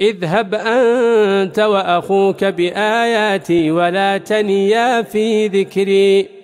اذهب أنت وأخوك بآياتي ولا تنيا في ذكري.